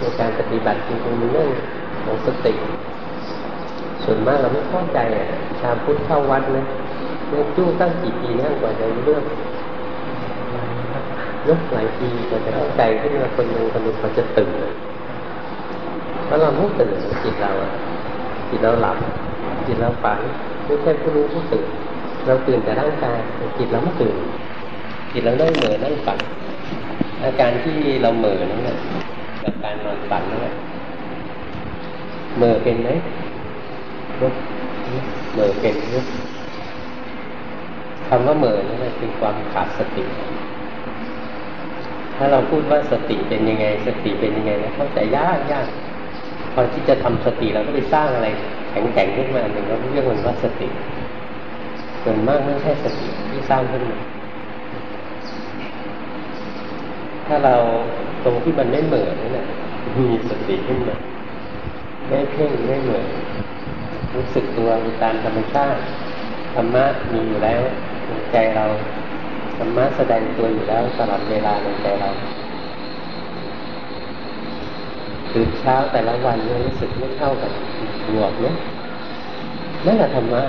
ในการปฏิบัติจริงๆมันเรื่องของสติ ส่วนมากเราไม่เข้าใจอะชาวพุทธเข้าวัดนะเรื่องจู้ตั้งกี่ปีนั่งกว่าจะรู้เรื่องยกหลายปีกว่าจะเข้าใจขึ้นมาคนหนึ่งคนหนึ่งเขาจะตื่นเพราะเราไม่ตื่นจิตเราอะจิตเราหลับ จิตเราฝันไม่ใช่ผู้รู้ผู้ตื่นเราตื่นแต่ร่างกายจิตเราไม่ตื่นจิตเราได้เหมือนั่งฝันอาการที่เราเหม่อนั่นแหละ กับการนอนฝันนั่นแหละเหม่อเป็นไหมเหม่อเป็นไหมคำว่าเหม่อนั่นแหละคือความขาดสติ ถ้าเราพูดว่าสติเป็นยังไง สติเป็นยังไงนะเข้าใจยากยากพอที่จะทำสติเราก็ไปสร้างอะไรแข็งแข็งขึ้นมาหนึ่งเราเรียกมันว่าสติส่วนมากไม่ใช่สติที่สร้างขึ้นมาถ้าเรา ตรงที่มันไม่เหมือนนั่นแหละมีสติขึ้นมาไม่เพ่งไม่เหมือนรู้สึกตัวตามธรรมชาติธรรมะมีอยู่แล้วในใจเราธรรมะแสดงตัวอยู่แล้วตลอดเวลาในใจเราตื่นเช้าแต่ละวันเนี่ยรู้สึกไม่เท่ากันหวกเนี่ยนั่นแหละธรรมะ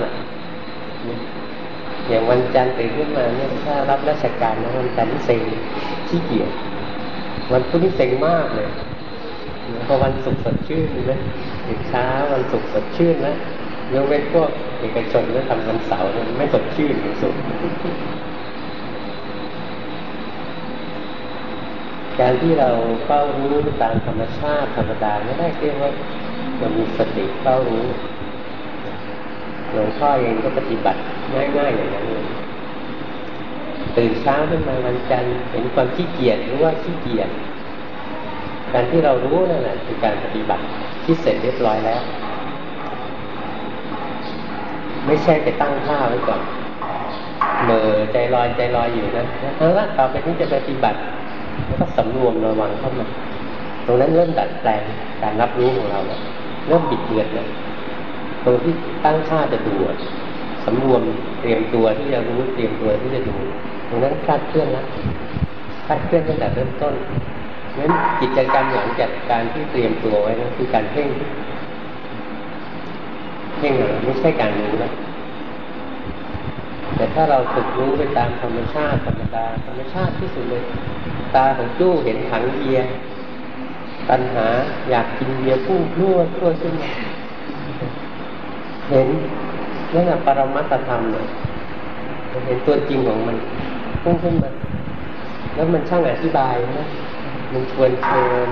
อย่างวันจันทร์ตื่นขึ้นมาเนี่ยถ้ารับราชการนะวันจันทร์เซ็งขี้เกียจ วันพุธนี่เซ็งมากเลยพอวันศุกร์สดชื่นนะตื่นเช้าวันศุกร์สดชื่นนะยกเว้นพวกเอกชนที่ทำวันเสาร์ไม่สดชื่นสุดการที่เราเฝ้ารู้ตามธรรมชาติธรรมดาไม่ได้เรียกว่ามันมีสติเฝ้ารู้หลวงพ่อเองก็ปฏิบัติง่ายๆอย่างนั้นเลย ตื่นเช้าขึ้นมาวันจันทร์เห็นความขี้เกียจหรือว่าขี้เกียจการที่เรารู้นั่นแหละคือการปฏิบัติที่เสร็จเรียบร้อยแล้ว ไม่ใช่ไปตั้งท่าไว้ก่อนเมื่อใจลอยใจลอยอยู่นะเอาละต่อไปนี้จะปฏิบัติแล้วก็สำรวมระวังเข้ามาตรงนั้นเริ่มดัดแปลงการรับรู้ของเราแล้วเริ่มบิดเบือนแล้วตรงที่ตั้งท่าจะดูสำรวมเตรียมตัวที่จะรู้เตรียมตัวที่จะดู ตรงนั้นคลาดเคลื่อนแล้วคลาดเคลื่อนตั้งแต่เริ่มต้นงั้นกิจกรรมหลังจากการที่เตรียมตัวไว้นะคือการเพ่งเพ่งนะไม่ใช่การรู้นะแต่ถ้าเราฝึกรู้ไปตามธรรมชาติธรรมดาธรรมชาติที่สุดเลยตาของจู้เห็นถังเบียร์ตัณหาอยากกินเบียร์พุ่งพรวดพรวดขึ้นมาเห็นนั่นแหละปรมัตธรรมเนี่ยเห็นตัวจริงของมัน พุ่งขึ้นมา แล้วมันช่างอธิบายนะมันชวนเชิญ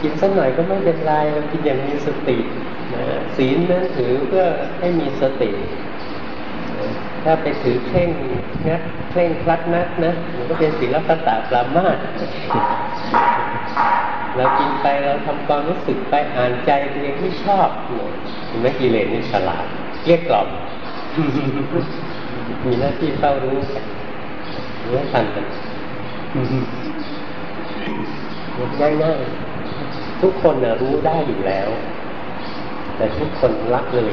กินสักหน่อยก็ไม่เป็นไรเรากินอย่างมีสตินะศีลนั้นถือเพื่อให้มีสติ ถ้าไปถือเคร่งนักเคร่งคลัดนักนะมันก็เป็นศีลปตาปรามาสเรากินไปเราทำความรู้สึกไปอ่านใจตัวเองที่ชอบเห็นไหมกิเลสนี่ฉลาดเรียกกล่อมมีหน้าที่เฝ้ารู้ รู้ทันกันง่ายง่ายทุกคนนะรู้ได้อยู่แล้ว แต่ทุกคนรักเลย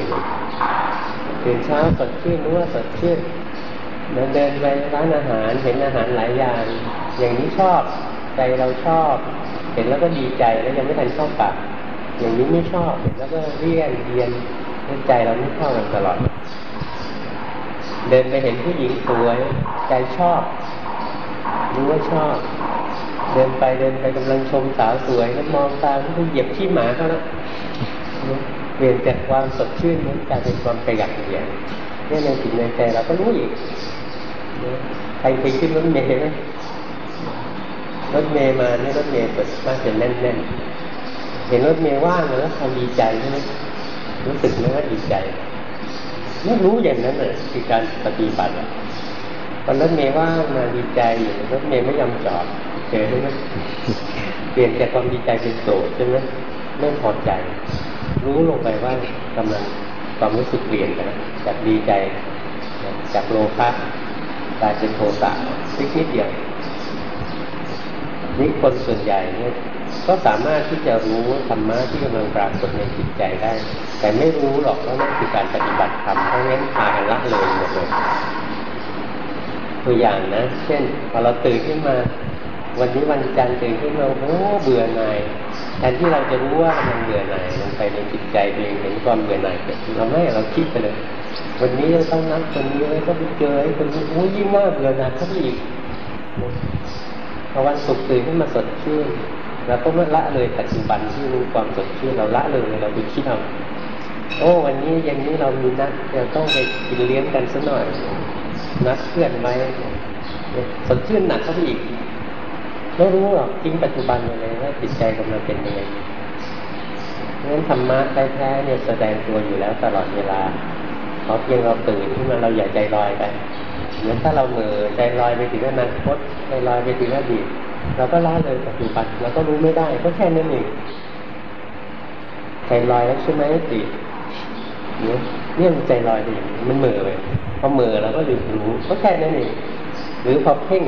ตื่นเช้าสดชื่นรู้ว่าสดชื่นเดินเดินไปร้านอาหารเห็นอาหารหลายอย่าง อย่างนี้ชอบใจเราชอบ เห็นแล้วก็ดีใจแล้วยังไม่ทันชอบปากอย่างนี้ไม่ชอบเห็นแล้วก็เรียนเรียนใจเราไม่เข้ากันตลอด เดินไปเห็นผู้หญิงสวย ใจชอบ รู้ว่าชอบ เดินไปเดินไปกำลังชมสาวสวยแล้วมองตามที่เหยียบขี้หมาเขาแล้วเปลี่ยนจากความสดชื่นนั้นกลายเป็นความประหยัดเหี่ยนี่ในจิตในใจเราก็รู้อีกใครเคยขึ้นรถเมล์ไหมรถเมล์มาเนี่ยรถเมล์เปิดมากเป็นแน่นๆเห็นรถเมล์ว่างแล้วทำดีใจใช่ไหมรู้สึกไหมว่าดีใจ ไม่รู้อย่างนั้นเลยคือการปฏิบัติตอนรถเมล์ว่ามาดีใจอยู่รถเมล์ไม่ยอมจอดเจอใช่ไหมเปลี่ยนจากความดีใจเป็นโกใช่ไหมไม่พอใจ รู้ลงไปว่ากำลังความรู้สึกเปลี่ยนไปจากดีใจ จากโลภะกลายเป็นโทสะนิดนิดเดียวนี่คนส่วนใหญ่เนี่ย ก็สามารถที่จะรู้ธรรมะที่กำลังปรากฏในจิตใจได้ แต่ไม่รู้หรอกว่านั่นคือการปฏิบัติธรรมเพราะงั้นพากันละเลยหมดเลยตัวอย่างนะ เช่นพอเราตื่นขึ้นมา วันนี้วันจันทร์ตื่นขึ้นมาโอ้เบื่อหน่ายแทนที่เราจะรู้ว่ามันเบื่อหน่ายลงไปในจิตใจเองเห็นความเบื่อหน่ายเกิดเราไม่เราคิดไปเลย วันนี้เราต้องนัดคนนี้เลยก็ไปเจอไอ้คนนี้อู้ยิ่งน่าเบื่อหน่ายเขาอีกพอวันศุกร์ตื่นขึ้นมาสดชื่น เราก็ไม่ละเลยปัจจุบันที่รู้ความสดชื่นเราละเลยเราไปคิดเอาโอ้วันนี้อย่างนี้เรามีนัดเราต้องไปกินเลี้ยงกันสักหน่อยนัดเพื่อนไว้สดชื่นหนักเข้าไปอีกไม่รู้หรอกทิ้งปัจจุบันเลยว่าจิตใจกำลังเป็นยังไงงั้นธรรมะแท้ๆเนี่ยแสดงตัวอยู่แล้วตลอดเวลาเพราเพียงเราตื่นขึ้นมาเราอย่าใจลอยไปเหมือนถ้าเราเหม่อใจลอยไปถึงอนาคตใจลอยไปถึงอดีต เราก็ละเลยปัจจุบันเราก็รู้ไม่ได้ก็แค่นั้นเองใจลอยแล้วใช่ไหมติเนี่ยเนี่ยใจลอยไปอย่างนี้มันเม่อไปพอเม่อเราก็ลืมรู้ก็แค่นั้นเองหรือพอเพ่ง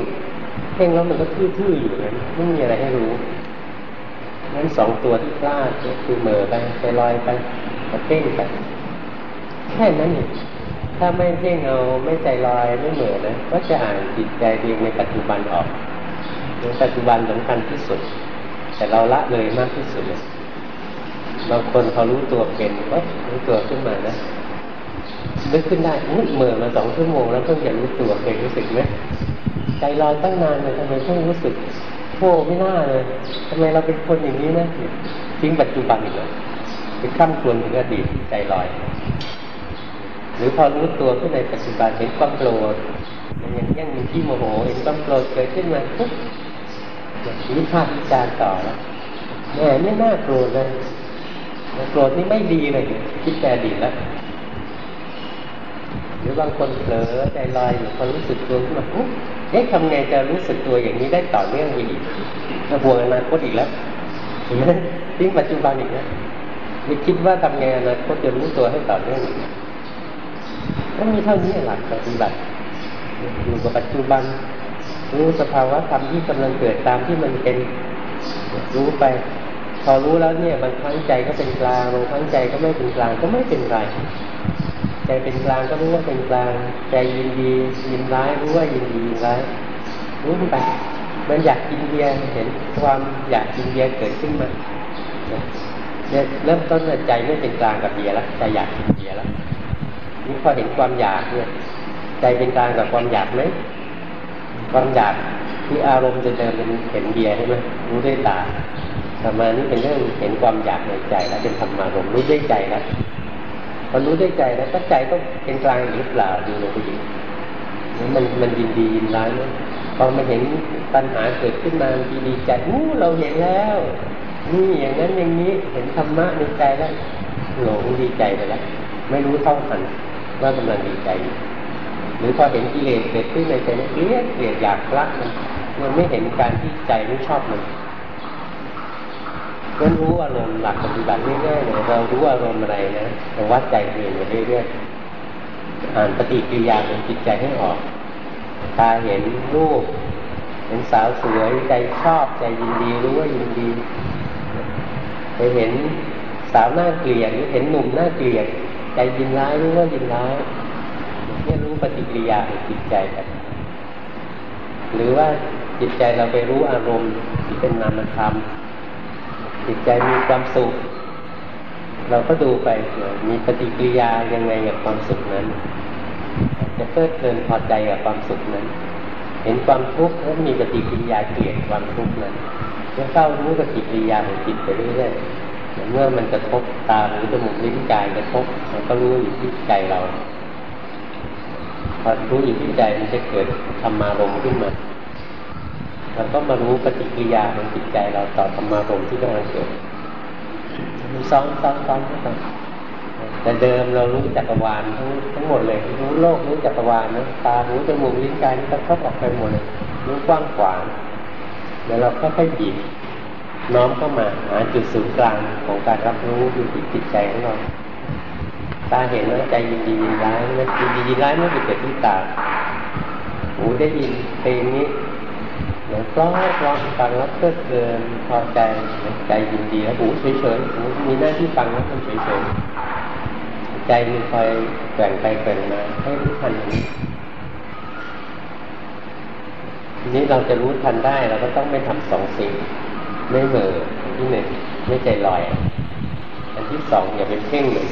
เพ่งแล้วมันก็ทื่อๆอยู่นั้นไม่มีอะไรให้รู้นั้นสองตัวที่กล้าคือเม่อไปใจลอยไปก็เพ่งไปแค่นั้นเองถ้าไม่เพ่งเอาไม่ใจลอยไม่เหม่อนะก็จะอ่านจิตใจเองในปัจจุบันออก ปัจจุบันสำคัญที่สุด แต่เราละเลยมากที่สุดเลยบางคนเขารู้ตัวเป็นก็รู้ตัวขึ้นมานะนึกขึ้นได้มุดเมื่อมาสองชั่วโมงแล้วเพิ่งจะรู้ตัวเคยรู้สึกไหมใจลอยตั้งนานเลยทำไมเพิ่งรู้สึกโอ้ไม่น่าเลยทำไมเราเป็นคนอย่างนี้นะทิ้งปัจจุบันอีกแล้วไปข้ามควรถึงอดีตใจลอย หรือพอรู้ตัวขึ้นในปัจจุบันเห็นความโกรธอย่างยังมีที่โมโหเห็นความโกรธเกิดขึ้นมาปุ๊บ วิพากษ์วิจารณ์ต่อแล้วแหมไม่น่าโกรธเลยโกรธนี่ไม่ดีเลยคิดแต่ดีแล้วหรือบางคนเผลอใจลอยอยู่คนรู้สึกตัวขึ้นมาเอ๊ะทำไงจะรู้สึกตัวอย่างนี้ได้ต่อเนื่องไปอีกจะห่วงอนาคตอีกแล้วเห็นไหมทิ้งปัจจุบันอีกแล้วไม่คิดว่าทำไงอนาคตจะรู้ตัวให้ต่อเนื่องอีกก็มีเท่านี้หลักปฏิบัติอยู่กับปัจจุบัน รู้สภาวะธรรมที่กำลังเกิดตามที่มันเป็นรู้ไป พอรู้แล้วเนี่ยบางครั้งใจก็เป็นกลางบางครั้งใจก็ไม่เป็นกลางก็ไม่เป็นไรใจเป็นกลางก็รู้ว่าเป็นกลาง ใจยินดียินร้ายรู้ว่ายินดียินร้ายรู้ไปมันอยากกินเบียร์เห็นความอยากกินเบียร์เกิดขึ้นมาเนี่ยเริ่มต้นใจไม่เป็นกลางกับเบียร์แล้วใจอยากกินเบียร์แล้วนี่พอเห็นความอยากเนี่ยใจเป็นกลางกับความอยากไหม ความอยากที่อารมณ์จะเดินเป็นเห็นเบียร์ใช่ไหมรู้ด้วยตาธรรมานี่เป็นเรื่องเห็นความอยากในใจแล้วเป็นธรรมารมรู้ด้วยใจแล้วพอรู้ด้วยใจแล้วใจต้องเป็นกลางหรือเปล่าดูลงไปดีมันมันยินดียินร้ายไหมพอมาเห็นปัญหาเกิดขึ้นมาดีดีใจอู้เราเห็นแล้ว นี่อย่างนั้นอย่างนี้เห็นธรรมะในใจแล้วหลงดีใจไปแล้วไม่รู้เท่าทันว่ากำลังดีใจ หรือพอเห็นกิเลสเกิดขึ้นในใจเกลียดเกลียดอยากรักมันมันไม่เห็นการที่ใจไม่ชอบมันงั้นรู้อารมณ์หลักปฏิบัติง่ายๆเลยเรารู้อารมณ์อะไรนะเราวัดใจเองไปเรื่อยๆอ่านปฏิกิริยาของจิตใจให้ออกตาเห็นรูป เห็นสาวสวยใจชอบใจยินดีรู้ว่ายินดีไปเห็นสาวหน้าเกลียดหรือเห็นหนุ่มหน้าเกลียดใจยินร้ายรู้ว่ายินร้าย ปฏิกิริยาของจิตใจกันหรือว่าจิตใจเราไปรู้อารมณ์ที่เป็นนามธรรม จิตใจมีความสุข เราก็ดูไปมีปฏิกิริยายังไงกับความสุขนั้น จะเพลิดเพลินพอใจกับความสุขนั้น เห็นความทุกข์แล้วมีปฏิกิริยาเกลียดความทุกข์นั้นก็เข้ารู้ปฏิกิริยาของจิตไปเรื่อยๆเมื่อมันกระทบตาหูจมูกลิ้นกายกระทบมันก็รู้อยู่ที่ใจเรา อรู้อยู่ที่ใจมันจะเกิดธรรมารมขึ้นมาเราก็มารู้ปฏิกิริยาของจิตใจเราต่อธรรมารมที่กำลังเกิดซ้อมซ้อมซ้อมซ้อมแต่เดิมเรารู้จักรวาลทั้งทั้งหมดเลย รู้โลกรู้จักรวาลนะตาหูจมูกลิ้นกายนี่ก็ครอบออกไปหมดเลยรู้กว้างขวางแล้วเราก็ค่อยบีบน้อมเข้ามาหาจุดศูนย์กลางของการรับรู้อยู่ที่จิตใจของเรา ตาเห็นแล้วใจยินดียินร้ายมันยินดียินร้ายมันเกิดที่ตาหูได้ยินเพลงนี้เดี๋ยวก็ร้องฟังแล้วเพลิดเพลินพอใจใจยินดีแล้วหูเฉยๆหูมีหน้าที่ฟังแล้วมันเฉยๆใจมันคอยแกว่งไปแกว่งมาให้รู้ทันนี้ทีนี้เราจะรู้ทันได้เราก็ต้องไม่ทำสองสิ่งไม่เหม่อที่หนึ่งไม่ใจลอย อันที่สองอย่าไปเพ่งเลย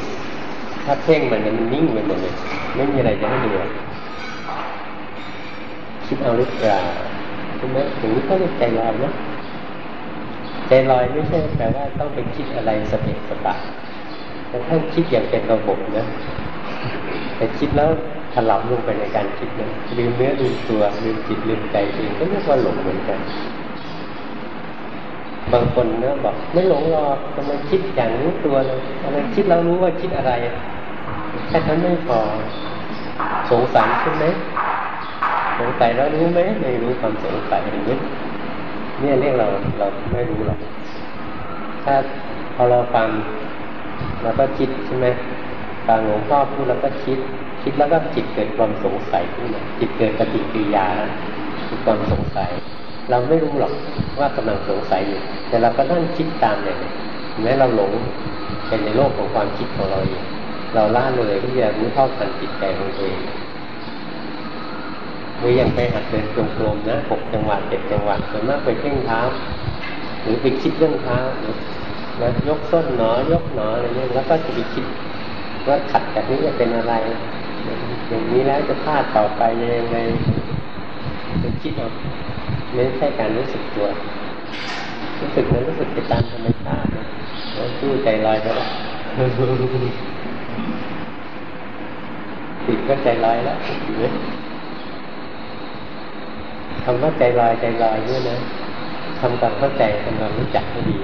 ถ้าเพ่งมันมันนิ่งไปหมดเลย ไม่มีอะไรจะให้ดูคิดเอาหรือเปล่าใช่ไหมถึงนี้ก็เรียกใจลอยนะใจลอยไม่ใช่แปลว่าต้องไปคิดอะไรสเปะสปะแต่ท่านคิดอย่างเป็นระบบนะ แต่คิดแล้วถลำลงไปในการคิดนะลืมเนื้อลืมตัวลืมจิตลืมใจเองก็เรียกว่าหลงเหมือนกัน บางคนเนะบอกไม่หลงหรอกทำไมคิดอย่างรู้ตัวเลยทำไมคิดแล้วรู้ว่าคิดอะไร แค่นั้นไม่พอสงสัยใช่ไหมสงสัยแล้วรู้ไหมไม่รู้ความสงสัยอย่างนี้เนี่ยเรียกเราเราไม่รู้หรอกถ้าพอเราฟังเราก็คิดใช่ไหมฟังหลวงพ่อพูดแล้วก็คิด คิดแล้วก็จิตเกิดความสงสัยขึ้นมาจิตเกิดปฏิกิริยาคือความสงสัย เราไม่รู้หรอกว่ากำลังสงสัยอยู่แต่เราก็นั่งคิดตามเลยแม้เราหลงเป็นในโลกของความคิดของเราเอง เราล่าเลยที่จะรู้เท่าทันจิตใจของตัวเองหรืออย่างไปหัดเดินจงกรมนะหกจังหวะเจ็ดจังหวะส่วนมากไปเพ่งเท้า หรือไปคิดเรื่องเท้านะยกส้นหนอ ยกหนออะไรเงี้ยแล้วก็จะไปคิดว่าขัดจากนี้จะเป็นอะไร อย่างนี้แล้วจะพลาดต่อไปยังไงเป็นคิดเอาไม่ใช่การรู้สึกตัวรู้สึกนั้นรู้สึกไปตามธรรมชาติแล้วชู้ใจลอยไปแล้ว ติดก็ใจลอยแล้วคำว่าใจลอยใจลอยเนี่ยนะทำความเข้าใจทำความรู้จักให้ดี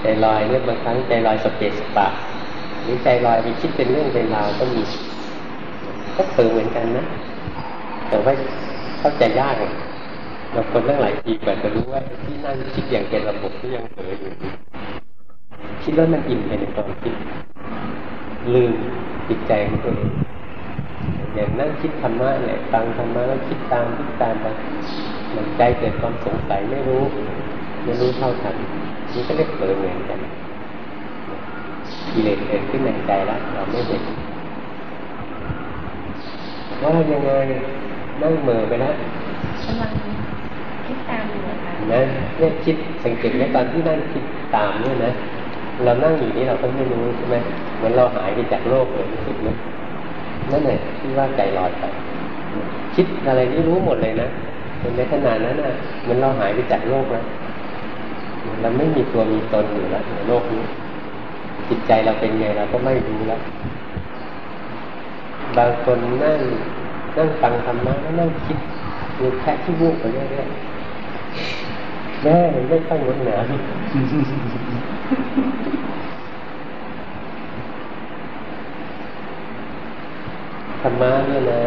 ใจลอยเนี่ยบางครั้งใจลอยสเปสปะหรือใจลอยไปคิดเป็นเรื่องเป็นราวก็มีก็เผลอเหมือนกันนะแต่ว่าเข้าใจยากบาคนตั้งหลายปีกว่าจะรู้ว่าที่นั่งคิดอย่างเป็นระบบที่ยังเผลออยู่ คิดแล้วมันอิ่มไปในความคิด ลืมจิตใจของตัวเองอย่างนั่งคิดธรรมะเนี่ยฟังธรรมะแล้วคิดตามคิดตามไปมันใจเกิดความสงสัยไม่รู้ ไม่รู้เท่าทันนี่ก็เรียกเผลอเหมือนกันกิเลสเกิดขึ้นในใจแล้วเราไม่เห็นว่ายังไงนั่งเมื่อไปแล้วกำลังคิดตามอยู่ค่ะนะเนี่ยคิดสังเกตไหมตอนที่นั่งคิดตามเนี่ยนะ เรานั่งอยู่นี่เราก็ไม่รู้ใช่ไหมเหมือนเราหายไปจากโลกเลยรู้สึกไหมนั่นแหละที่ว่าใจลอยไปคิดอะไรนี่รู้หมดเลยนะในขณะนั้นน่ะเหมันเราหายไปจากโลกแล้วเราไม่มีตัวมีตนอยู่แล้วในโลกนี้ จิตใจเราเป็นไงเราก็ไม่รู้แล้วบางคนนั่งนั่งฟังธรรมะนั่งคิดดูแค่ที่วูบไปเรื่อยๆแม่ไม่ต้องงดหนา ธรรมะเนี่ยนะ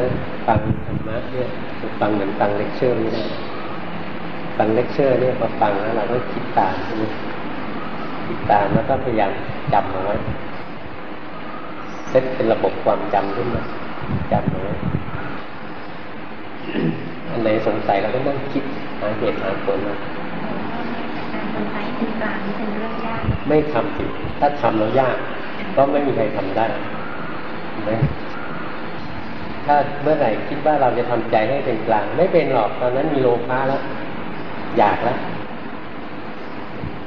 ฟังธรรมะเนี่ยฟังเหมือนฟังเลคเชอร์ไม่ได้ฟังเลคเชอร์เนี่ยพอฟังแล้วเราก็คิดตามใช่ไหมคิดตามแล้วก็พยายามจำเอาไว้เซตเป็นระบบความจำขึ้นมาจำเอาไว้อันไหนสงสัยเราก็นั่งคิดหาเหตุหาผลมาาก ไม่ทำสิถ้าทำแล้วยาก ก็ไม่มีใครทำได้ไหมถ้าเมื่อไหร่คิดว่าเราจะทำใจให้เป็นกลาง ไม่เป็นหรอกตอนนั้นมีโลภะแล้ว อยากแล้ว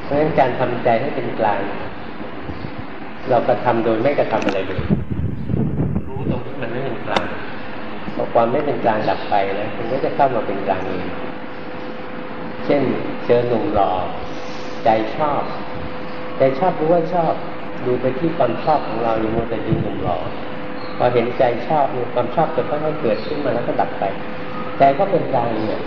เพราะฉะนั้นการทำใจให้เป็นกลาง เรากระทำโดยไม่กระทำอะไรเลย รู้ตรงที่มันไม่เป็นกลางพอความไม่เป็นกลางดับไปนะมันก็จะเข้ามาเป็นกลางเองเช่นเจอหนุ่มหล่อ ใจชอบ ใจชอบรู้ว่าชอบ ดูไปที่ความชอบของเราอยู่มัวแต่ดูหนุ่มหล่อพอเห็นใจชอบเนี่ยความชอบจะค่อยๆเกิดขึ้นมาแล้วก็ดับไป ใจก็เป็นกลางเนี่ย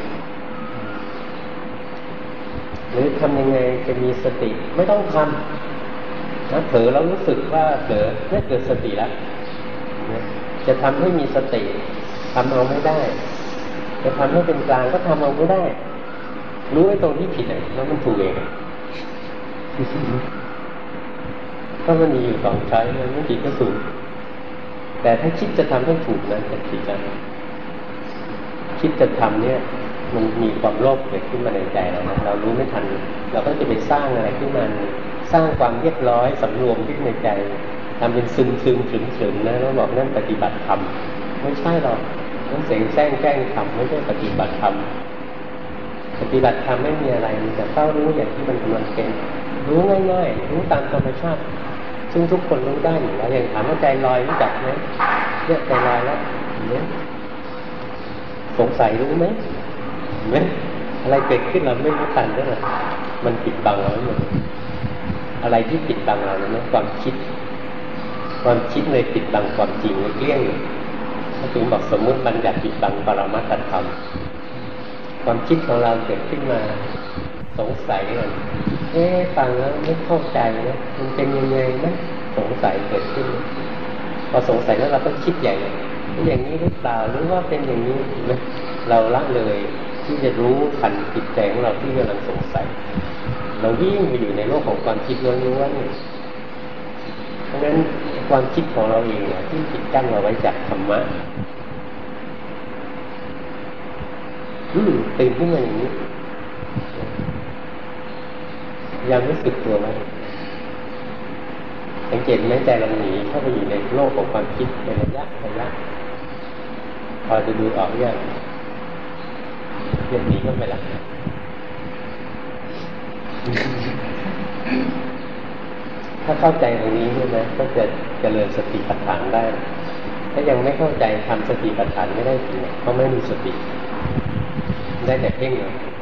หรือทำยังไงจะมีสติไม่ต้องทำนะเผลอแล้วรู้สึกว่าเผลอไม่เกิดสติแล้วจะทำให้มีสติทำเอาไม่ได้ จะทำให้เป็นกลางก็ทำเอาไม่ได้ รู้ไอ้ตรงที่ผิดแล้วมันถูกเอง ก็มันมีอยู่สองใช้มันไม่ผิดก็ถูกแต่ถ้าคิดจะทำให้ถูกนั้นจะผิดนะคิดจะทำเนี่ย มันมีความโลภเกิดขึ้นมาในใจเรานะเรารู้ไม่ทัน เราก็จะไปสร้างอะไรขึ้นมาสร้างความเรียบร้อยสำรวมขึ้นในใจทำเป็นซึมซึมขึงขึงนะแล้วบอกนั่นปฏิบัติธรรมไม่ใช่หรอกนั่นเสียงแซงแกล้งทำไม่ใช่ปฏิบัติธรรมปฏิบัติธรรมไม่มีอะไรมีแต่เฝ้ารู้อย่างที่มันกำลังเป็น รู้ง่ายๆรู้ตามธรรมชาติ ซึ่งทุกคนรู้ได้อยู่แล้วอย่างถามว่าใจลอยรู้จักไหมเนี่ยใจลอยแล้วเห็นไหมสงสัยรู้ไหมเห็นไหมอะไรเกิดขึ้นเราไม่รู้ทันด้วยมันปิดบังเราหมดอะไรที่ปิดบังเราเนี่ยความคิด ความคิดเลยปิดบังความจริงเกลี้ยงถ้าถึงบอกสมมุติมันอยากปิดบังปรมัตถธรรมความคิดของเราเกิดขึ้นมา สงสัยเลย เอ๊ฟังแล้วไม่เข้าใจนะมันเป็นยังไงนะสงสัยเกิดขึ้นพอสงสัยแล้วเราก็คิดใหญ่อย่างนี้หรือเปล่าหรือว่าเป็นอย่างนี้นะเราละเลยที่จะรู้ทันจิตใจของเราที่กำลังสงสัย เราวิ่งไปอยู่ในโลกของความคิดล้วนๆเพราะฉะนั้นความคิดของเราเองเนี่ยที่ปิดกั้นเราไว้จากธรรมะอืมตื่นขึ้นมาอย่างนี้ ยังรู้สึกตัวไหมสังเกตไหมใจเราหนีเข้าไปอยู่ในโลกของความคิดเป็นระยะระยะพอจะดูออกยังเรื่องนี้ก็ไปละถ้าเข้าใจตรงนี้ใช่ไหมก็จะเจริญสติปัฏฐานได้ ถ้ายังไม่เข้าใจทำสติปัฏฐานไม่ได้จริงเพราะไม่มีสติ ได้แต่เพ่งเลย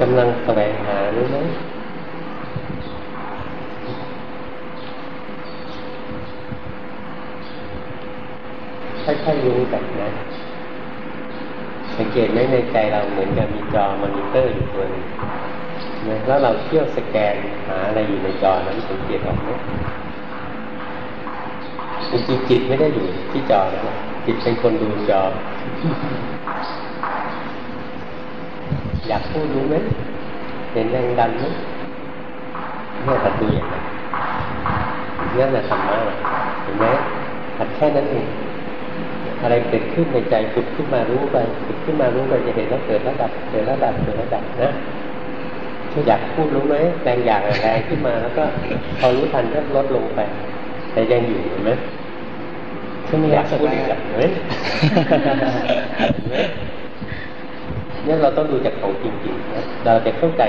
กำลังแสวงหารู้ไหมค่อยๆรู้แบบนะ สังเกตไหมในใจเราเหมือนกับมีจอมอนิเตอร์อยู่ตัวนึงนะแล้วเราเที่ยวสแกนหาอะไรอยู่ในจอนั้นสังเกตออกไหมจริงๆจิตไม่ได้อยู่ที่จอนะจิตเป็นคนดูจอ อยากพูดรู้ไหมเห็นแรงดันไหมเนี่ยตัดดูอย่างนั้นนั่นแหละธรรมะเห็นไหมหัดแค่นั้นเองอะไรเกิดขึ้นในใจฝึกขึ้นมารู้ไปฝึกขึ้นมารู้ไปจะเห็นแล้วเกิดระดับเกิดระดับเกิดระดับนะอยากพูดรู้ไหมแรงอยากแรงขึ้นมาแล้วก็พอรู้ทันก็ลดลงไป แต่ยังอยู่เห็นไหมขึ้นอยากพูดอีกแบบเห็นไหม เนี่ยเราต้องดูจากของจริงๆนะเราจะเข้าใจ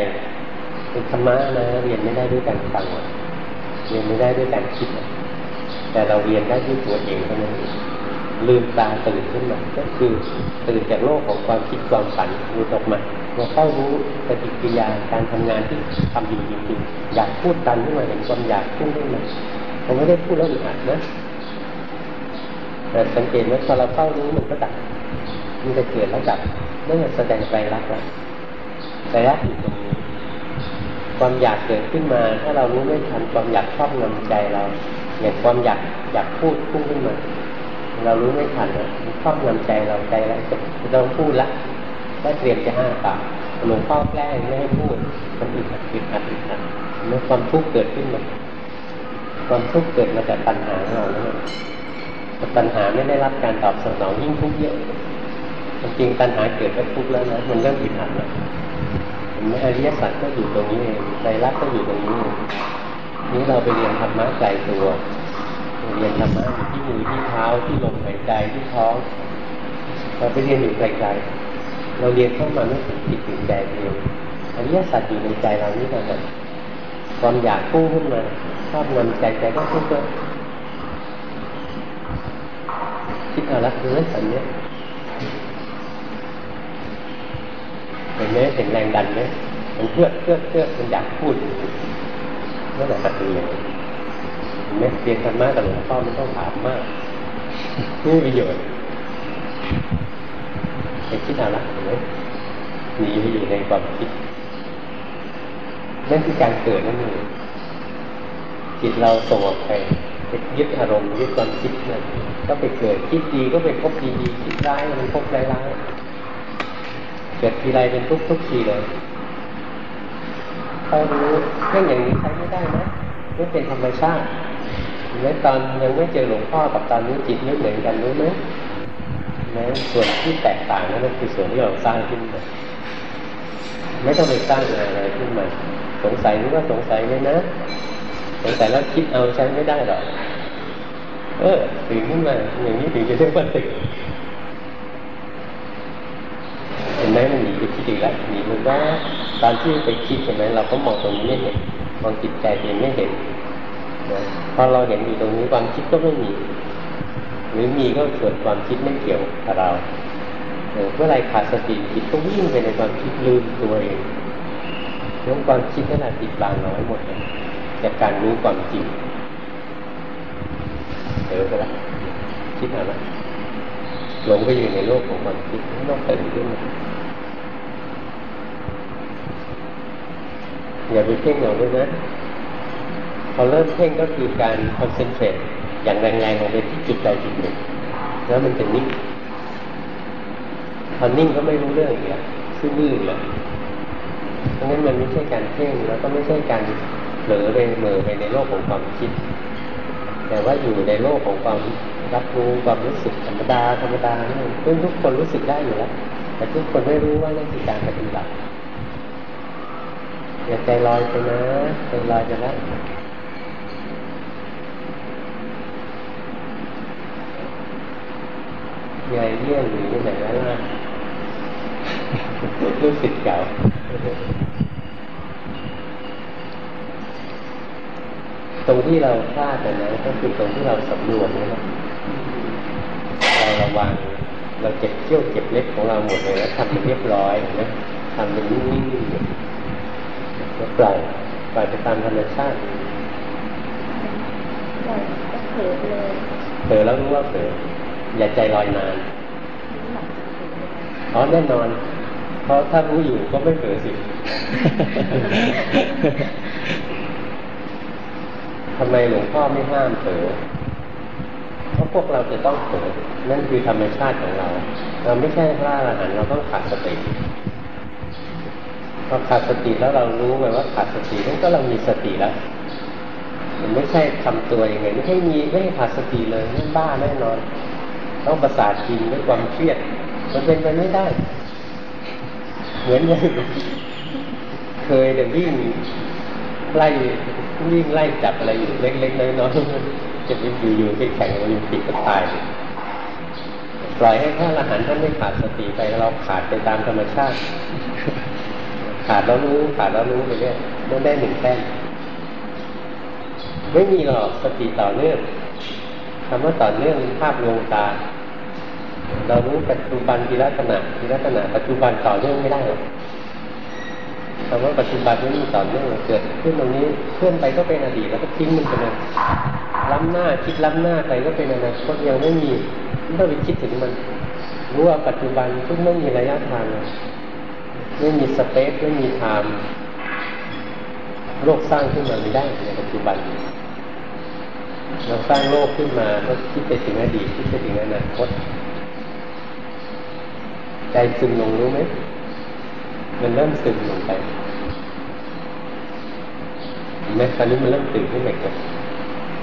เป็นธรรมะนะเรียนไม่ได้ด้วยการฟังเรียนไม่ได้ด้วยการคิด แต่เราเรียนได้ด้วยตัวเองเท่านั้นลืมตาตื่นขึ้นมาก็คือตื่นจากโลกของความคิดความฝันรู้ออกมาเราเข้ารู้ปฏิกิริยาการทำงานที่ทำอยู่จริงๆอยากพูดดันขึ้นมาเห็นความอยากพุ่งขึ้นมาผมไม่ได้พูดแล้วอึดอัดนะแต่สังเกตว่าพอเราเข้ารู้มันก็ดับมันจะเกิดแล้วดับ นั่นแสดงใจรักแล้วใจรักอยู่ตรงนี้ความอยากเกิดขึ้นมา ถ้าเรารู้ไม่ทันความอยากครอบงำใจเราอย่างความอยากอยากพูดพุ่งขึ้นมา เรารู้ไม่ทันนะครอบงำใจเราใจแล้วจะต้องพูดละก็เตรียมจะห้าปากหลวงพ่อแกล้งไม่ให้พูดมันอึดอัดอึดอัดอึดอัดเมื่อความทุกข์เกิดขึ้นมาความทุกข์เกิดมาจากปัญหาเราแล้วปัญหาไม่ได้รับการตอบสนองยิ่งทุกข์เยอะ จริงปัญหาเกิดก็ทุกข์แล้วนะมันเริ่มอึดอัดแล้วเห็นไหมอริยสัจก็อยู่ตรงนี้เองใจรักก็อยู่ตรงนี้เองนี่เราไปเรียนธรรมะใจตัว เรียนธรรมะอยู่ที่มือที่เท้าที่ลมหายใจที่ท้องเราไปเรียนอยู่ไกลๆเราเรียนเข้ามาไม่ถึงจิตถึงใจเดียวอริยสัจอยู่ในใจเรานี่เท่านั้นความอยากพุ่งขึ้นมาชอบนำใจใจก็พุ่งก็คิดเอาละคือสันเนี้ย เห็นไหมเห็นแรงดันไหมมันเพื่อเพื่อเพื่อมันอยากพูดนั่นแหละสัตว์เลยเม็ดเรียนธรรมะกับหลวงพ่อไม่ต้องถามมากไม่ประโยชน์ไปคิดเอาละเห็นไหมหนีไปอยู่ในความคิดนั่นคือการเกิดนั่นเองจิตเราส่งออกไปไปยึดอารมณ์ยึดความคิดนั่นก็ไปเกิดคิดดีก็ไปพบดีดีคิดร้ายมันพบร้ายร้าย เกิดทีไรเป็นทุกทุกทีเลยถ้ารู้เรื่องอย่างนี้ใช้ไม่ได้นะไม่เป็นธรรมชาติเมื่อตอนยังไม่เจอหลวงพ่อกับตอนนี้จิตไม่เหมือนกันรู้ไหมนะส่วนที่แตกต่างนั่นคือส่วนที่เราสร้างขึ้นมาไม่ต้องไปสร้างอะไรขึ้นมาสงสัยนี่ก็สงสัยเลยนะสงสัยแล้วคิดเอาใช้ไม่ได้หรอกเออตื่นขึ้นมาอย่างนี้ถึงจะเรียกว่าตื่น เห็น ไหมมันหนีไปคิดอีกแล้วหนีมันว่าตอนที่ไปคิดเห็นไหมเราก็มองตรงนี้ไม่เห็นมองจิตใจเองไม่เห็นนะพอเราเห็นอยู่ตรงนี้ความคิดก็ไม่มี หรือมีก็เกิดความคิดไม่เกี่ยวกับเราเมื่อไรขาดสติจิตก็วิ่งไปในความคิดลืมตัวเองเรื่องความคิดนั่นแหละติดบางน้อยหมดเลยจากการรู้ความจริงเออไปละคิดอะไรหลงไปอยู่ในโลกของความคิดไม่ต้องตื่นขึ้นมา อย่าไปเพ่งเอาด้วยนะพอเริ่มเพ่งก็คือการคอนเซนเทรตอย่างแรงๆลงไปที่จุดใดจุดหนึ่งแล้วมันจะนิ่งพอนิ่งก็ไม่รู้เรื่องอีกแล้วซื่อมืดเลยเพราะงั้นมันไม่ใช่การเพ่งแล้วก็ไม่ใช่การเผลอไปเมือไปในโลกของความคิด แต่ว่าอยู่ในโลกของความรับรู้ความรู้สึกธรรมดาธรรมดานี่ซึ่งทุกคนรู้สึกได้อยู่แล้วแต่ทุกคนไม่รู้ว่านั่นคือการปฏิบัติ อย่าใจลอยไปนะใจลอยไปแล้วยายเลี่ยงหรือที่ไหนแล้วล่ะรู้สึกเก่าตรงที่เราพลาดนะก็คือตรงที่เราสำรวมนี่แหละเราระวังเราเจ็บเขี้ยวเจ็บเล็บของเราหมดเลยแล้วทำมันเรียบร้อยนะทำมันนิ่งๆ แล้วปล่อยปล่อยไปตามธรรมชาติปล่อยก็เผลอเลยเผลอแล้วรู้ว่าเผลออย่าใจลอยนานอ๋อแน่นอน เพราะถ้ารู้อยู่ก็ไม่เผลอสิทำไมหลวงพ่อไม่ห้ามเผลอเพราะพวกเราจะต้องเผลอนั่นคือธรรมชาติของเรา เราไม่ใช่พระอรหันต์เราต้องขาดสติ พอขาดสติแล้วเรารู้ไหมว่าขาดสตินั่นก็เรามีสติแล้วมันไม่ใช่ทำตัวยังไงไม่ให้มีไม่ให้ขาดสติเลยนั่บ้าแน่นอน ต้องประสาทกินด้วยความเครียด มันเป็นไปไม่ได้ เหมือนอย่างเคยเดินวิ่งไล่วิ่งไล่จับอะไรอยู่เล็กๆน้อยๆจะไปอยู่ๆไปแข่งโอลิมปิกก็ตายปล่อยให้พระอรหันต์ท่านไม่ขาดสติไปเราขาดไปตามธรรมชาติ ขาดแล้วรู้ขาดแล้วรู้ไปเรื่อยได้หนึ่งแต้มไม่มีหรอกสติต่อเนื่องคำว่าต่อเนื่องภาพลวงตา เรารู้ปัจจุบันทีละขณะทีละขณะปัจจุบันต่อเนื่องไม่ได้หรอกคำว่าปัจจุบันไม่มีต่อเนื่องเกิดขึ้นตรงนี้เคลื่อนไปก็เป็นอดีตแล้วก็ทิ้งมันไปเลยล้ำหน้าคิดล้ำหน้าไปก็เป็นอนาคตยังไม่มีไม่ต้องไปคิดถึงมัน รู้ว่าปัจจุบันทุกไม่มีระยะทาง ไม่มีสเปซไม่มีไทม์โลกสร้างขึ้นมาไม่ได้ในปัจจุบัน เราสร้างโลกขึ้นมาก็คิดไปถึงอดีตคิดไปถึงอนาคต ใจซึมลงรู้ไหมมันเริ่มซึมลงไปเห็นไหมตอนนี้มันเริ่มตื่นขึ้นมาเกิด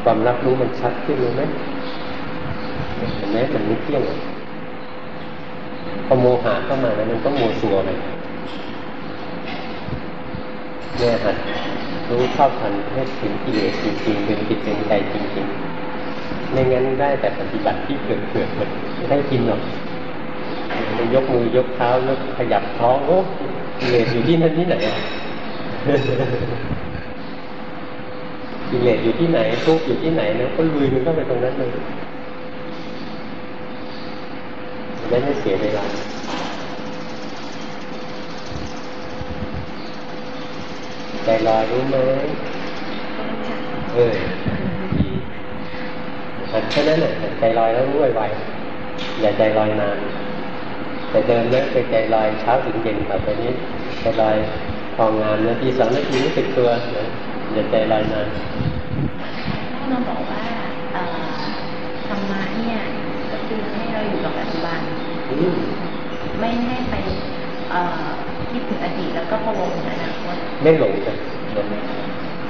ความรับรู้มันชัดขึ้นรู้ไหมเห็นไหมมันไม่เที่ยงพอโมหะเข้ามาแล้วมันต้องโมสัวเลย เนี่ยหัดรู้เท่าทันให้ถึงกิเลสจริงๆเป็นจิตเป็นใจจริงๆไม่งั้นได้แต่ปฏิบัติที่เกิดเกิดไม่ได้กินหรอกยกมือยกเท้ายกขยับท้องโอ้กิเลสอยู่ที่นั่นที่ไหนกิเลสอยู่ที่ไหนทุกอยู่ที่ไหนนะก็ลุยมันเข้าไปตรงนั้นเลยไม่ได้เสียเวลา ใจลอยรู้ไหมเออดีแค่นั้นแหละใจลอยแล้วรู้ไวๆอย่าใจลอยนาน แต่เดินเลิกไปใจลอยเช้าถึงเย็นแบบนี้ใจลอยพองงานนาทีสองนาทีรู้สึกตัวอย่าใจลอยนานน้องบอกว่าธรรมะเนี่ยก็คือให้เราอยู่กับปัจจุบันไม่ให้ไป คิดถึงอดีตแล้วก็พะวงอนาคตไม่หลงจ้ะ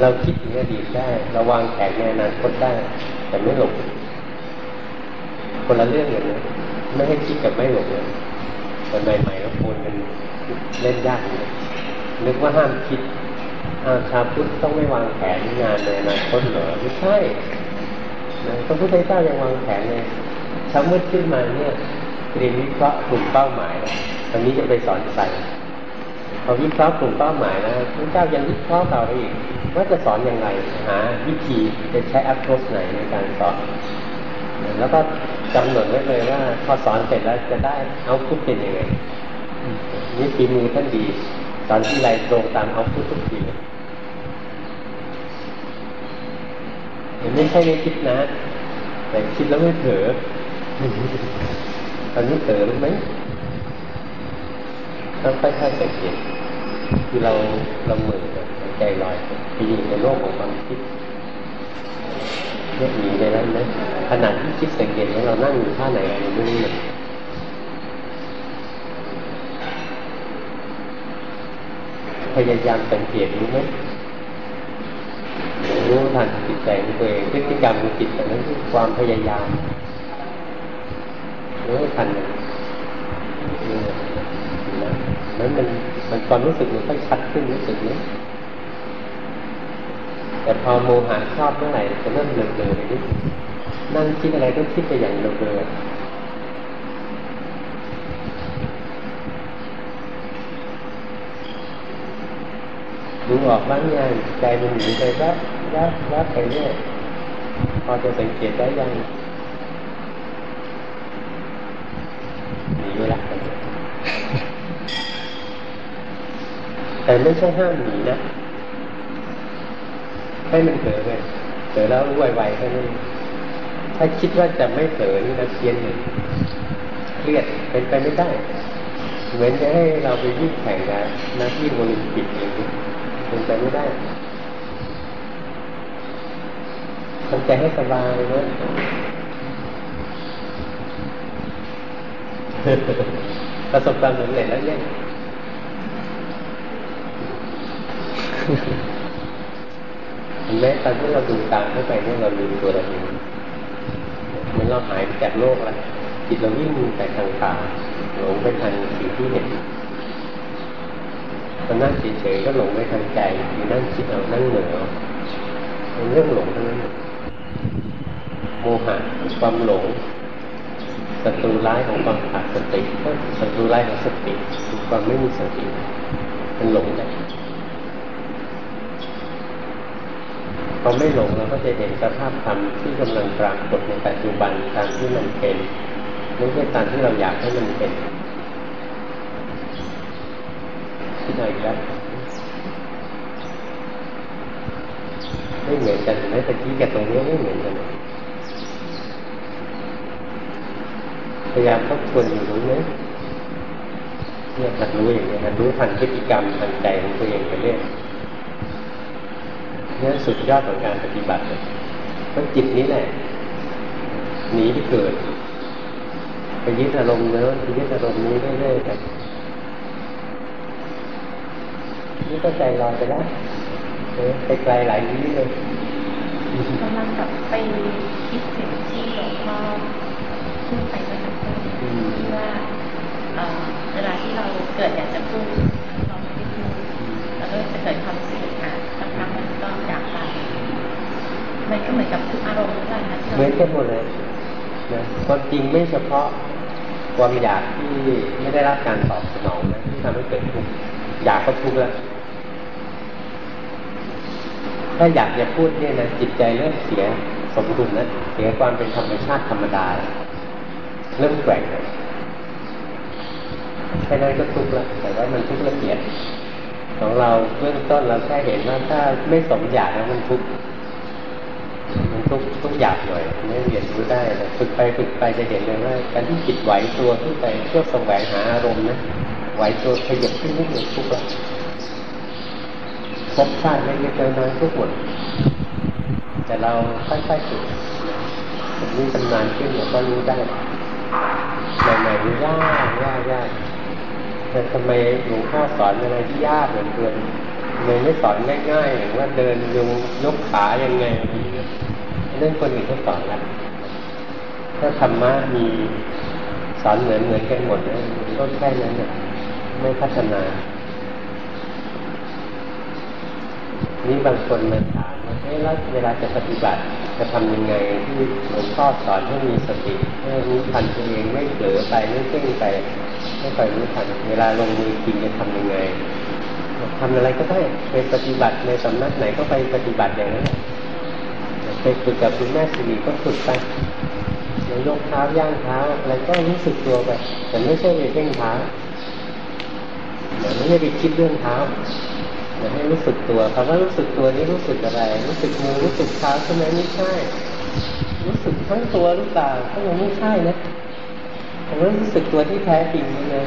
เราคิดถึงอดีตได้เราวางแผนในอนาคตได้ แต่ไม่หลงคนละเรื่องเลยนะไม่ให้คิดกับไม่หลงเลยตอนใหม่ๆก็คนมันเล่นยากเลยนึกว่าห้ามคิดอาชาพุทธต้องไม่วางแผนงานในอนาคตเหรอไม่ใช่พระพุทธเจ้ายังวางแผนเลยช้ามืดขึ้นมาเนี่ยเตรียมวิเคราะห์กลุ่มเป้าหมายอันนี้จะไปสอนใส่ พอวิเคราะห์กลุ่มเป้าหมายนะพระเจ้ายังวิเคราะห์ต่อไปอีกว่าจะสอนยังไงหาวิธีจะใช้ approach ไหนในการสอนแล้วก็กำหนดไว้เลยว่าพอสอนเสร็จแล้วจะได้เอาพุทเป็นยังไงนี่ฝีมือท่านดี สอนที่ไรตรงตามเอาพุททุกทีเลยไม่ใช่ไม่คิดนะ แต่คิดแล้วไม่เผลอตอนนี้เผลอรู้ไหมต้องค่อยๆสังเกต คือเราเราเหมือนใจลอยไปอยู่ในโลกของความคิดเรียกหนีไปนั้นไหมขนาดที่คิดสังเกตว่าเรานั่งอยู่ท่าไหนเราไม่รู้เลยพยายามสังเกตรู้ไหมรู้ทันจิตใจของตัวเองพฤติกรรมของจิตแต่นั้นคือความพยายามรู้ทันนี่ นั้นมันมันความรู้สึกมันค่อยชัดขึ้นรู้สึกนี้แต่พอโมหะชอบเมื่อไหร่จะเริ่มเบลอๆไปนิดนั่งคิดอะไรก็คิดไปอย่างเบลอดูออกบ้างยังใจมันหนีไปแวบแวบแวบไปเรื่อยพอจะสังเกตได้ยังหนีไปละ แต่ไม่ใช่ห้ามหนีนะให้มันเผลอไปเผลอแล้วรู้ไวๆแค่นั้นถ้าคิดว่าจะไม่เผลอนี่นะเพี้ยนหนึ่งเครียดเป็นไปไม่ได้ เหมือนจะให้เราไปวิ่งแข่งกันนักวิ่งโอลิมปิกอย่างนี้เป็นไปไม่ได้ทำใจให้สบายนะประสบความสำเร็จแล้วเนี่ย เห็นไหมตอนที่เราดูตามเข้าไปเนี่ยเราลืมตัวเราเองมือนเราหายไปจากโลกแล้วจิตเราวิ่งไปทางตาหลงไปทางสิ่งที่เห็นตอนนั่งเฉยๆก็หลงไปทางใจอยู่นั่งคิดเอานั่งเหนือเป็นเรื่องหลงทั้งนั้นโมหะความหลงศัตรูร้ายของความขาดสติศัตรูร้ายของสติคือความไม่มีสติมันหลงได้ พอไม่หลงเราก็จะเห็นสภาพธรรมที่กำลังปรากฏในปัจจุบันตามที่มันเป็นไม่ใช่ตามที่เราอยากให้มันเป็นคิดอะไรแล้วไม่เหมือนกันแม้แต่กี้กับตรงนี้ไม่เหมือนกันพยายามทบทวนอยู่รู้ไหมเนี่ยหัดรู้อย่างนี้หัดรู้ทันพฤติกรรมทันใจของตัวเองไปเรื่อย นี่สุดยอดของการปฏิบัติเลยต้องจิตนี้แหละหนีไปเกิด ไปยึดอารมณ์เนื้อไปยึดอารมณ์นี้เรื่อยๆไปนี่ก็ใจลอยไปแล้วไปไกลหลายวิเลยกำลังแบบไปคิดถึงที่หลวงพ่อพูดไปเมื่อสักครู่ว่าเวลาที่เราเกิดอยากจะพูดเราไม่ได้พูดแล้วก็จะเกิดความรู้สึกอะสักพักมันก็จากไปมันก็ เหมือนกับทุกอารมณ์ด้วยนะเหมือนกันหมดเลยนะความจริงไม่เฉพาะความอยากที่ไม่ได้รับการตอบสนองนะที่ทำให้เกิดทุกข์อยากก็ทุกข์แล้วถ้าอยากจะพูดเนี่ยนะจิตใจเริ่มเสียสมดุลนะเสียความเป็นธรรมชาติธรรมดา เริ่มแกว่งแค่นั้นก็ทุกข์แล้วแต่ว่ามันทุกข์ละเอียดของเราเบื้องต้นเราแค่เห็นว่าถ้าไม่สมอยากแล้วมันทุกข์ มันทุกทุกอยากหน่อยไม่เรียนรู้ได้แต่ฝึกไปฝึกไปจะเห็นเลยว่าการที่จิตไหวตัวขึ้นไปเพื่อแสวงหาอารมณ์นะไหวตัวขยับขึ้นนิดหนึ่งทุกข์แล้วพบชาติเล็กๆน้อยๆทุกหมดแต่เราค่อยๆฝึกนี่ตำนานขึ้นเราก็รู้ได้ใหม่ๆนี่ยากยากยากแต่ทำไมหลวงพ่อสอนอะไรที่ยากเหมือนเดิ เลยไม่สอนง่ายๆอย่างว่าเดินยงยกขายังไงเรื่องคนอื่นเขาสอนละถ้าธรรมะมีสอนเหมือนเหมือนกันหมดนะก็แค่นั้นเนี่ยไม่พัฒนา นี่บางคนมาถามว่าเฮ้ยแล้วเวลาจะปฏิบัติ จะทำยังไงที่หลวงพ่อสอนให้มีสติให้รู้ทันตัวเองไม่เผลอไปไม่เพ่งไปไม่คอยรู้ทัน เวลาลงมือจริงจะทำยังไง ทำอะไรก็ได้ไปปฏิบัติในสำนักไหนก็ไปปฏิบัติอย่างนั้นไปฝึกกับคุณแม่สิริก็ฝึกไปยกเท้าย่างเท้าอะไรก็รู้สึกตัวไปแต่ไม่ใช่ไปเพ่งเท้าไม่ใช่ไปคิดเรื่องเท้าแต่ให้รู้สึกตัวคำว่ารู้สึกตัวนี้รู้สึกอะไร รู้สึกมือรู้สึกเท้าใช่ไหมไม่ใช่ รู้สึกทั้งตัวหรือเปล่าก็ยังไม่ใช่นะผมรู้สึกตัวที่แท้จริงนี่นะ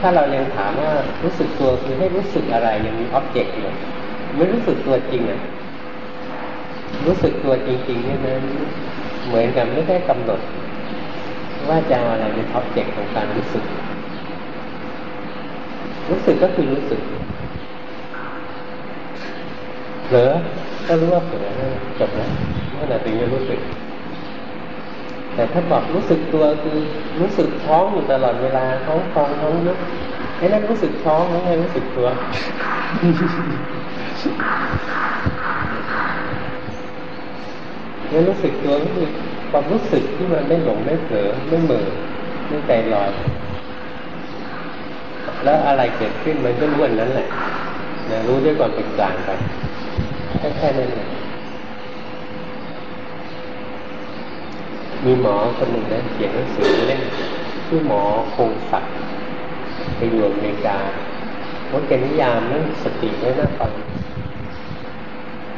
ถ้าเรายังถามว่ารู้สึกตัวคือให้รู้สึกอะไรยังมีอ็อบเจกต์อยู่ไม่รู้สึกตัวจริงอะรู้สึกตัวจริงๆเนี่ยนะเหมือนกับไม่ได้กำหนด ว่าจะเอาอะไรเป็นอ็อบเจกต์ของการรู้สึก รู้สึกก็คือรู้สึกเผลอก็รู้ว่าเผลอจบแล้วเมื่อไหร่ถึงจะรู้สึก แต่ถ้าบอกรู้สึกตัวคือรู้สึกท้องอยู่ตลอดเวลาท้องฟองท้องยุบไอ้นั่นรู้สึกท้องไม่ใช่รู้สึกตัวนี่รู้สึกตัวก็คือความรู้สึกที่มันไม่หลงไม่เผลอไม่เหม่อไม่ใจลอย แล้วอะไรเกิดขึ้นมันก็รู้อันนั้นแหละนะรู้ด้วยความเป็นกลางไปแค่แค่นั้นเอง มีหมอคนหนึ่งนะเขียนหนังสือเล่นชื่อหมอคงศักดิ์ไปอยู่อเมริกาว่าแกนิยามเรื่องสติไว้น่าฟัง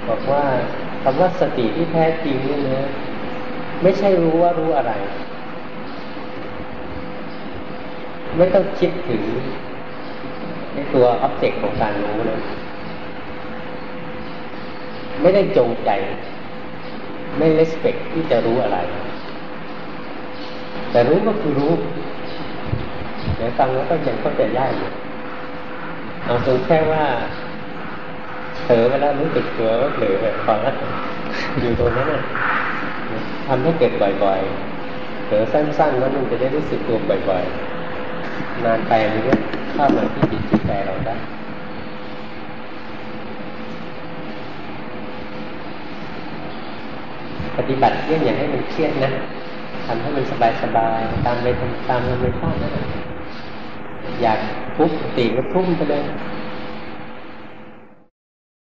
บอกว่าคำว่าสติที่แท้จริงนี่นะไม่ใช่รู้ว่ารู้อะไร ไม่ต้องคิดถึงในตัวอ็อบเจกต์ของการรู้นะไม่ได้จงใจ ไม่เลสเปกที่จะรู้อะไร แต่รู้ก็คือรู้เดี๋ยวฟังแล้วก็ยังเข้าใจยากอยู่เอาตรงแค่ว่าเผลอเวลารู้สึกตัวก็เผลอแบบฟังแล้วอยู่ตรงนั้นนะทำให้เกิดบ่อยๆเผลอสั้นๆแล้วมันจะได้รู้สึกตัวบ่อยๆนานไปมันก็เข้ามาที่จิตที่ใจเราได้ปฏิบัติเรื่องอย่างให้มันเครียดนะ ทำให้มันสบายๆตามไปทำตามธรรมชาตินะอยากทุบตีก็ทุ่มไปเลย